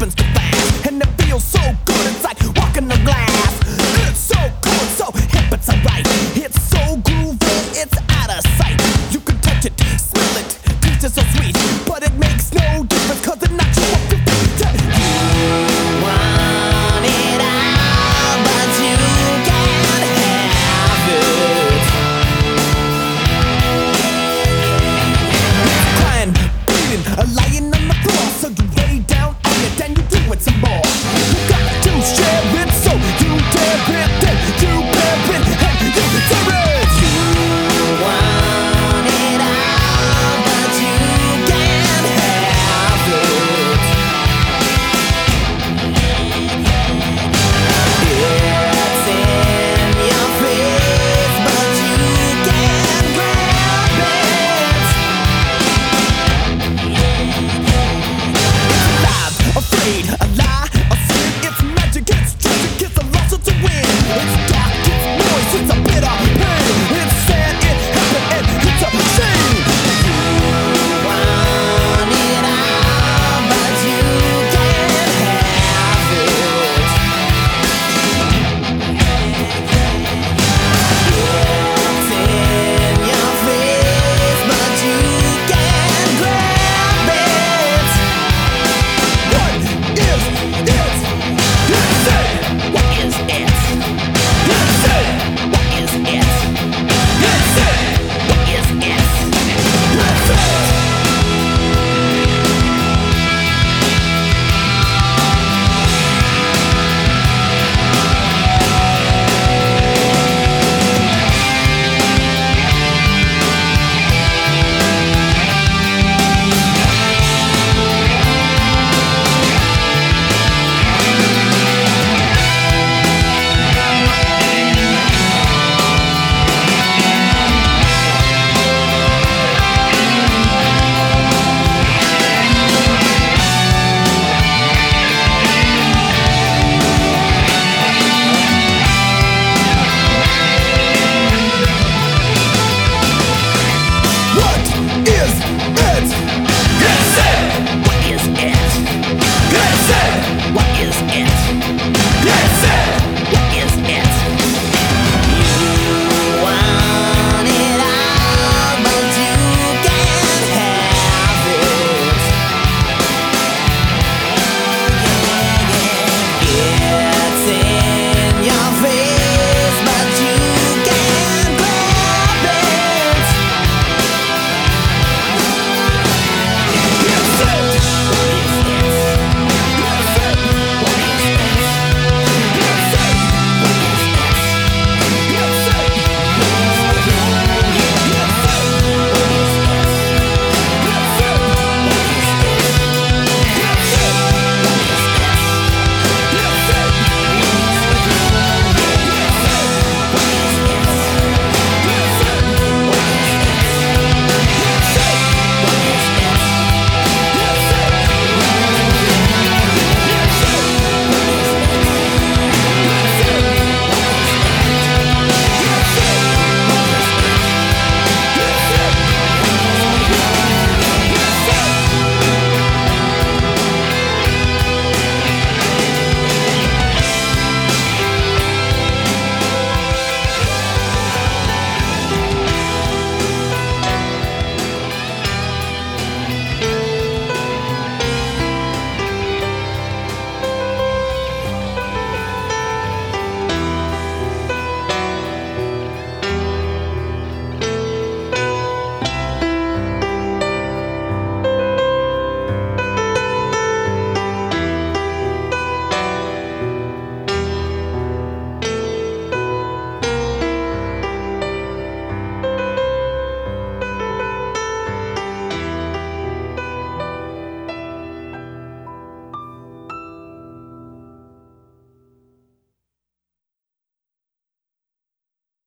happens too fast. And it feels so good, it's like walking the glass. It's so cool, so hip, it's alright. It's so groovy, it's out of sight. You can touch it, smell it, taste it so sweet. But it makes no difference cause it knocks you off your feet. You want it all, but you can't have it. crying, bleeding, lying on the floor. So you lay down.